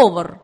Over.